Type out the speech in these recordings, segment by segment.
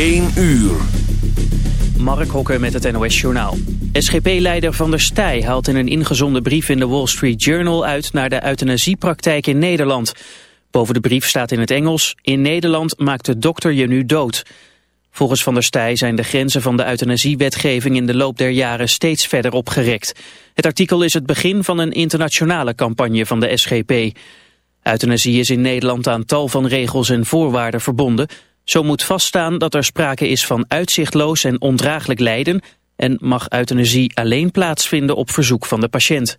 1 uur. Mark Hokker met het NOS Journaal. SGP-leider Van der Stij haalt in een ingezonden brief in de Wall Street Journal uit naar de euthanasiepraktijk in Nederland. Boven de brief staat in het Engels, in Nederland maakt de dokter je nu dood. Volgens Van der Stij zijn de grenzen van de euthanasiewetgeving in de loop der jaren steeds verder opgerekt. Het artikel is het begin van een internationale campagne van de SGP. Euthanasie is in Nederland aan tal van regels en voorwaarden verbonden. Zo moet vaststaan dat er sprake is van uitzichtloos en ondraaglijk lijden... en mag euthanasie alleen plaatsvinden op verzoek van de patiënt.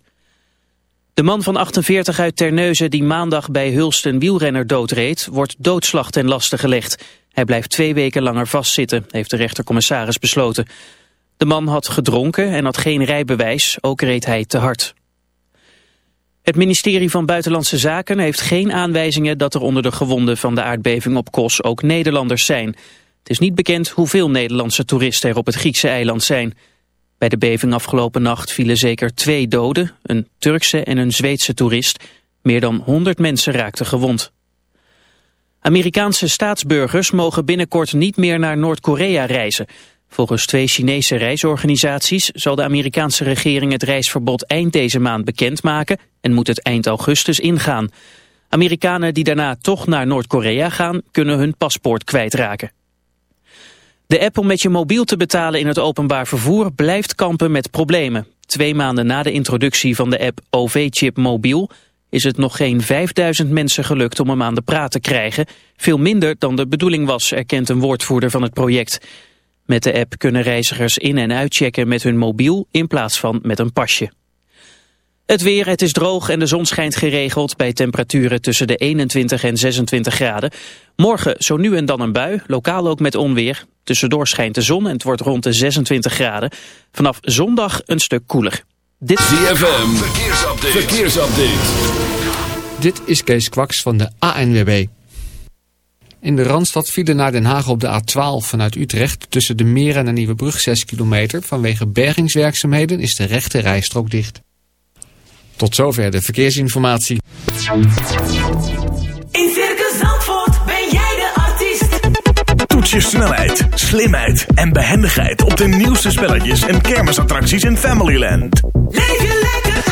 De man van 48 uit Terneuzen die maandag bij Hulst een wielrenner doodreed... wordt doodslag ten laste gelegd. Hij blijft twee weken langer vastzitten, heeft de rechtercommissaris besloten. De man had gedronken en had geen rijbewijs, ook reed hij te hard. Het ministerie van Buitenlandse Zaken heeft geen aanwijzingen dat er onder de gewonden van de aardbeving op Kos ook Nederlanders zijn. Het is niet bekend hoeveel Nederlandse toeristen er op het Griekse eiland zijn. Bij de beving afgelopen nacht vielen zeker twee doden, een Turkse en een Zweedse toerist. Meer dan 100 mensen raakten gewond. Amerikaanse staatsburgers mogen binnenkort niet meer naar Noord-Korea reizen. Volgens twee Chinese reisorganisaties zal de Amerikaanse regering het reisverbod eind deze maand bekendmaken en moet het eind augustus ingaan. Amerikanen die daarna toch naar Noord-Korea gaan kunnen hun paspoort kwijtraken. De app om met je mobiel te betalen in het openbaar vervoer blijft kampen met problemen. Twee maanden na de introductie van de app OV-chip mobiel is het nog geen 5000 mensen gelukt om hem aan de praat te krijgen. Veel minder dan de bedoeling was, erkent een woordvoerder van het project. Met de app kunnen reizigers in- en uitchecken met hun mobiel in plaats van met een pasje. Het weer, het is droog en de zon schijnt geregeld bij temperaturen tussen de 21 en 26 graden. Morgen zo nu en dan een bui, lokaal ook met onweer. Tussendoor schijnt de zon en het wordt rond de 26 graden. Vanaf zondag een stuk koeler. Dit ZFM, verkeersupdate. verkeersupdate. Dit is Kees Kwaks van de ANWB. In de Randstad vielen naar Den Haag op de A12 vanuit Utrecht... tussen de Meer en de Nieuwebrug 6 kilometer. Vanwege bergingswerkzaamheden is de rechte rijstrook dicht. Tot zover de verkeersinformatie. In Circus Zandvoort ben jij de artiest. Toets je snelheid, slimheid en behendigheid... op de nieuwste spelletjes en kermisattracties in Familyland. Leef je lekker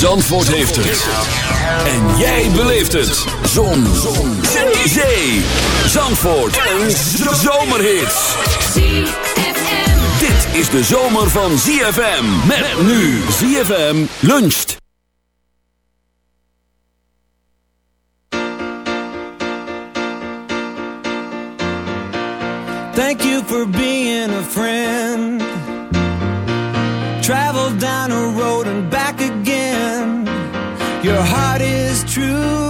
Zandvoort heeft het. En jij beleeft het. Zon. Zon. Zee. Zandvoort. Een zomerhit. Dit is de zomer van ZFM. Met nu ZFM luncht. Thank you for being a friend. True,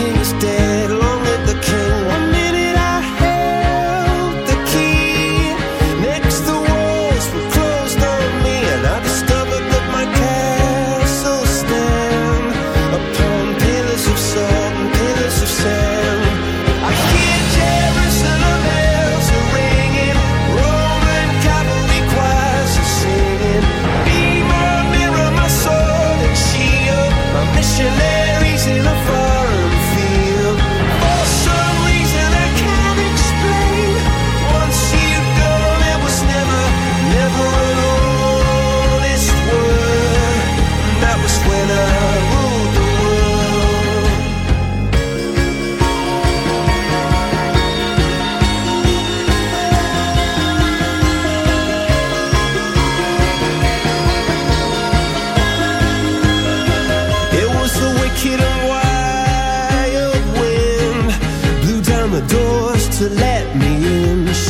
king is dead.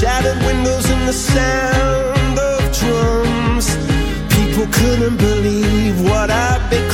shattered windows and the sound of drums. People couldn't believe what I'd been.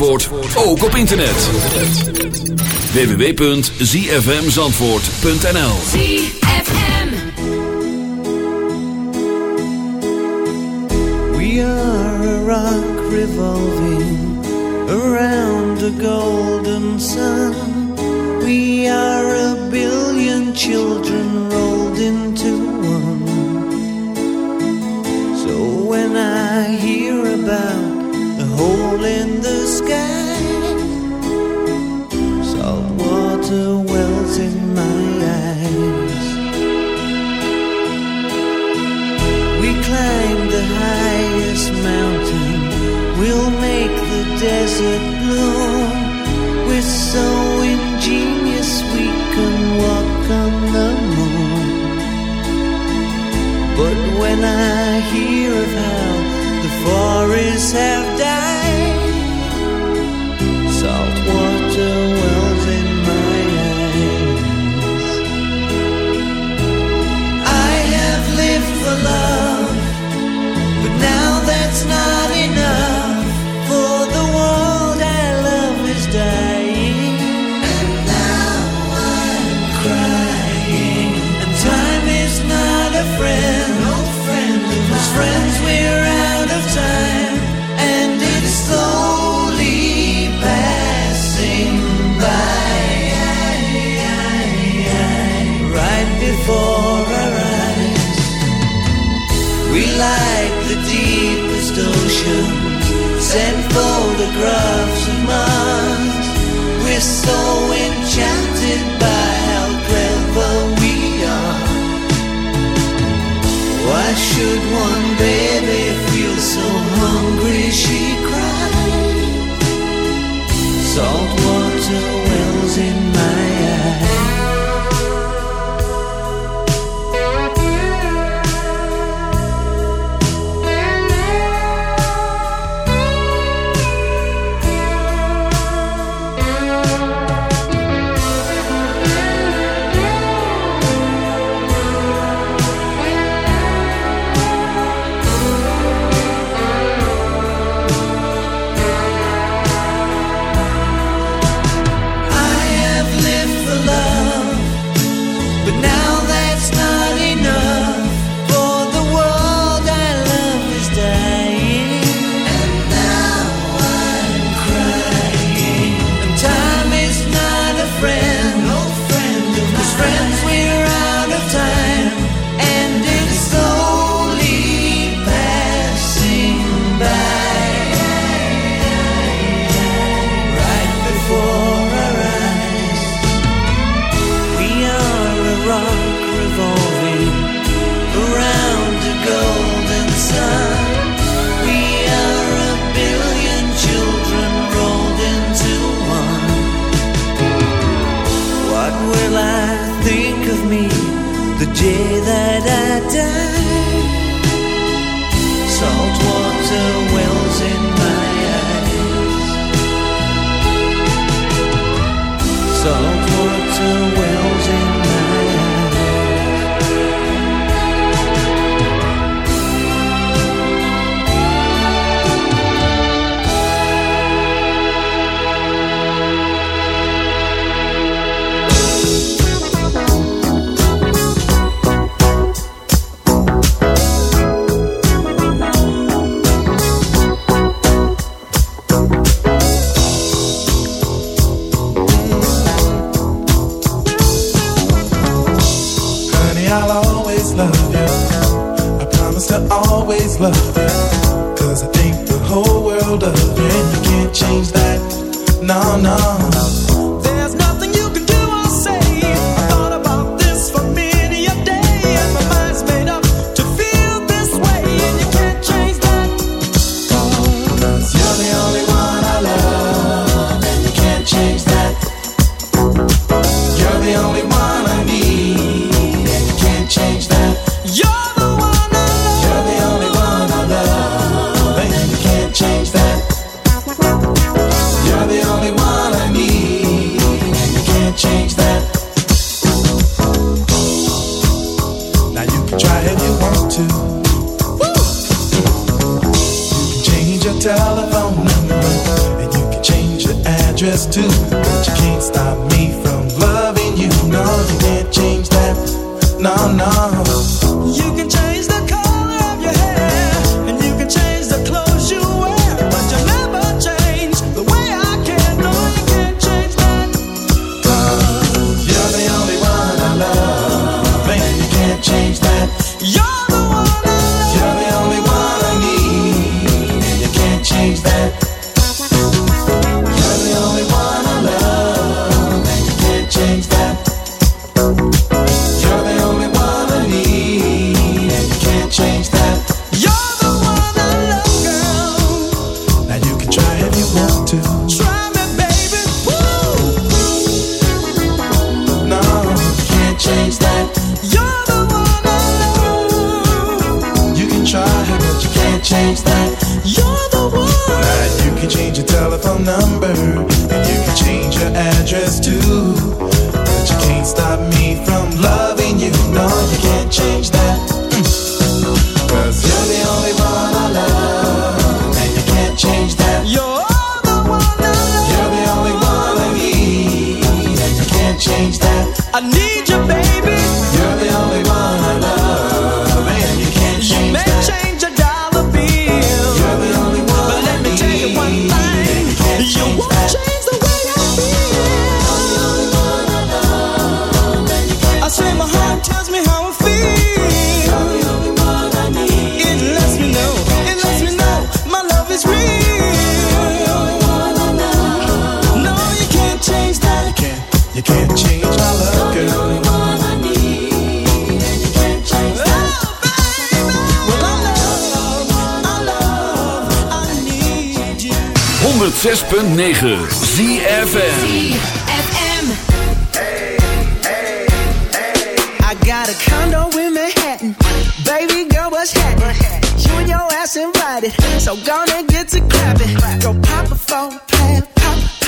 Zandvoort ook op internet. www.zfmzandvoort.nl We are a rock revolving around the golden sun. We are a billion children rolled into desert bloom. We're so ingenious we can walk on the moon. But when I hear of how the forests have died. day that I die. Salt water wells in my eyes. Salt water wells. 106.9 ZFM. I got a condo in Manhattan. Baby girl, what's happening? You and your ass invited. So gonna get to clapping. Go pop a plan. Pop,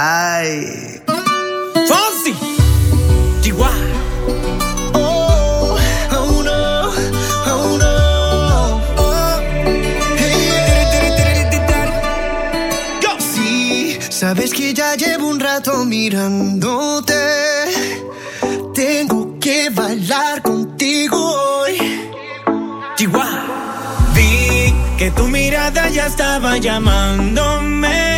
Ay. Fonsi. Chihuahua. Oh, oh, oh, sabes que ya llevo un rato mirándote. Tengo que bailar contigo hoy. Chihuahua. Vi que tu mirada ya estaba llamándome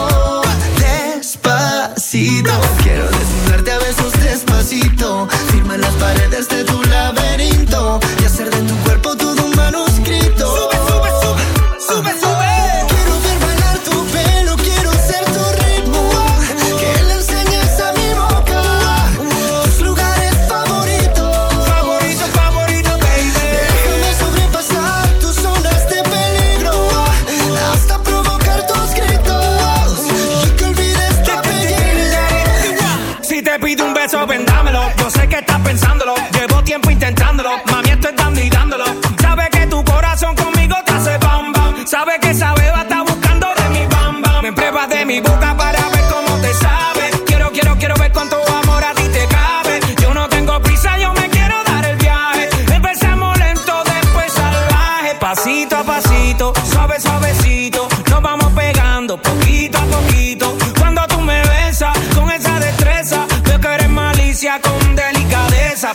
mi boca para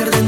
hacer de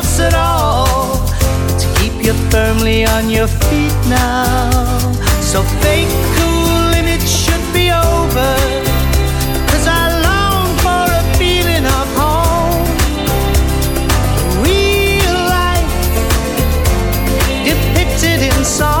at all? To keep you firmly on your feet now. So fake cool image should be over. Cause I long for a feeling of home. Real life depicted in song.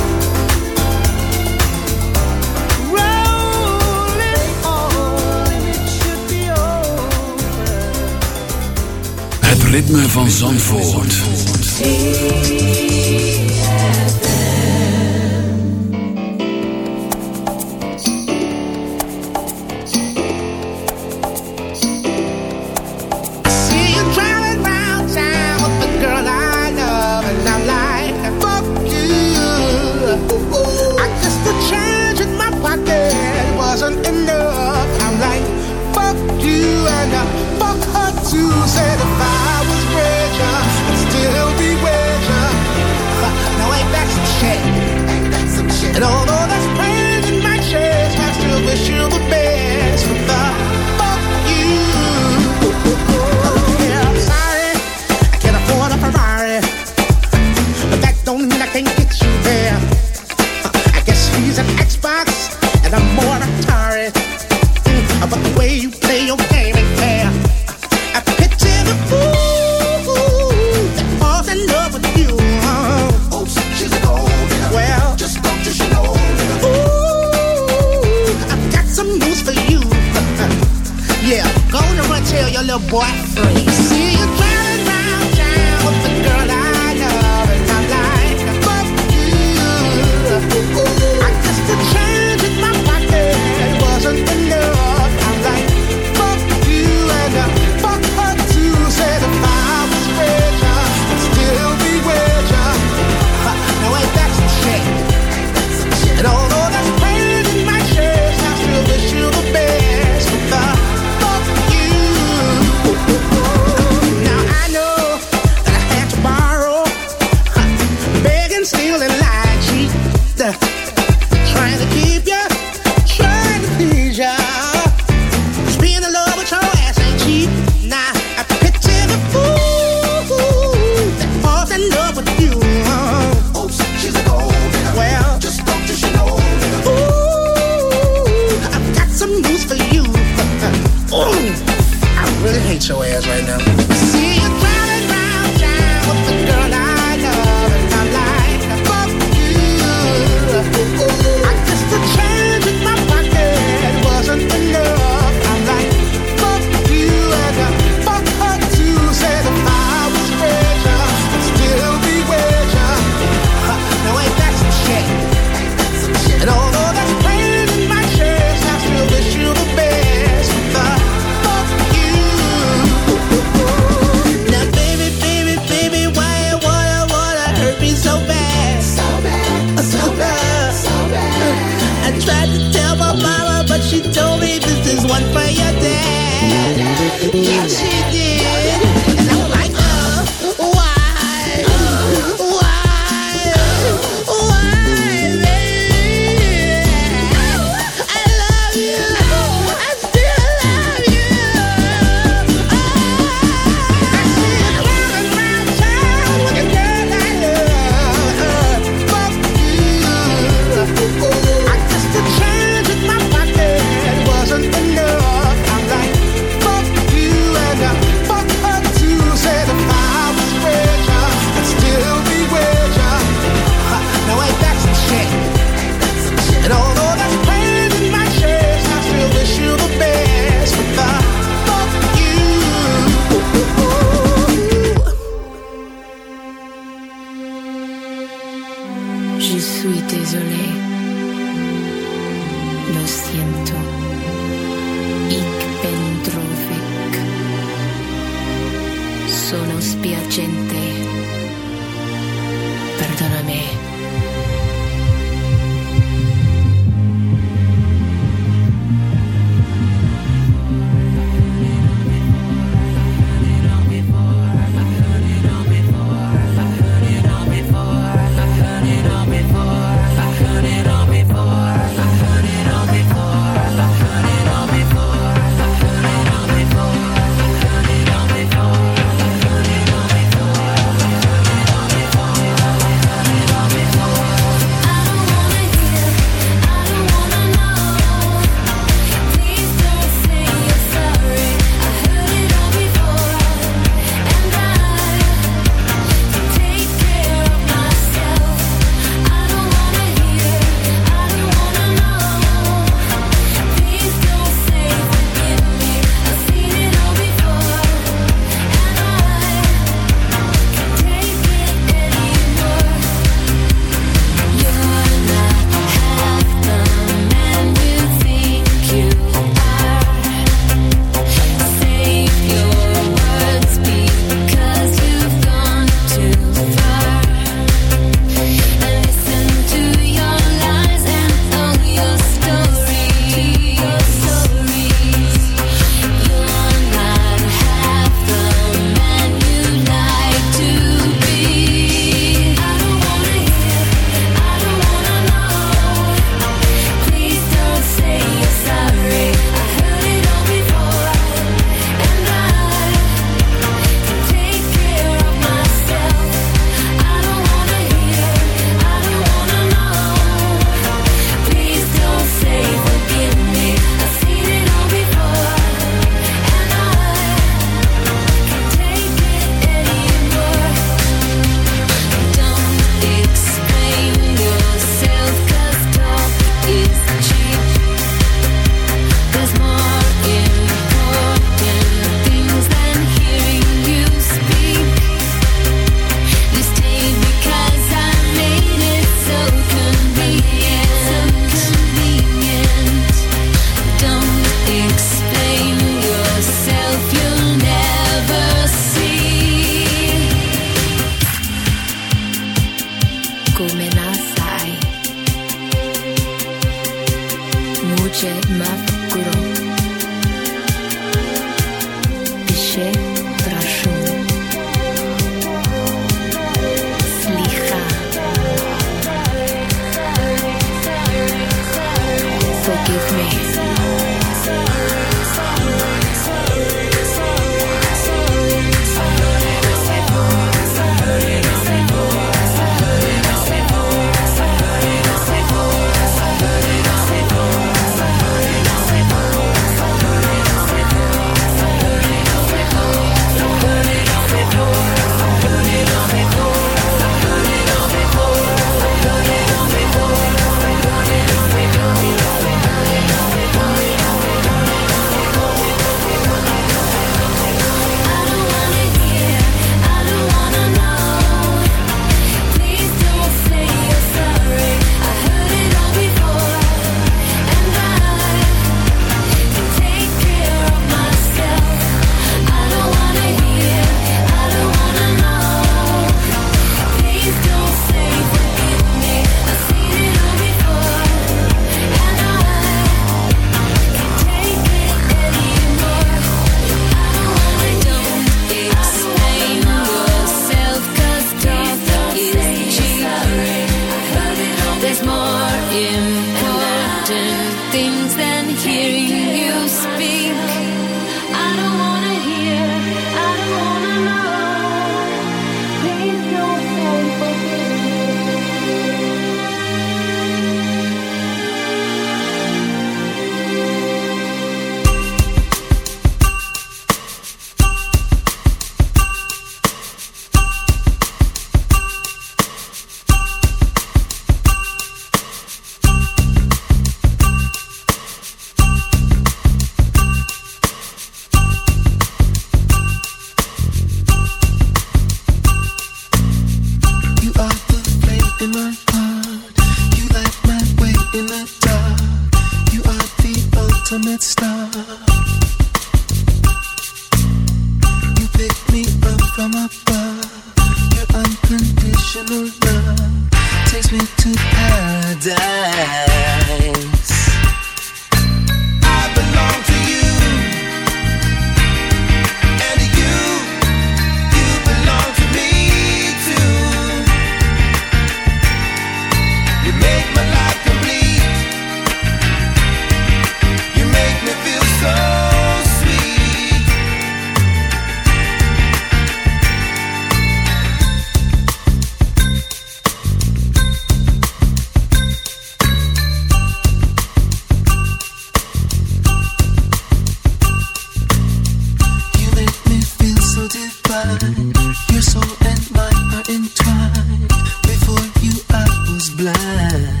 Blind.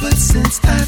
But since I've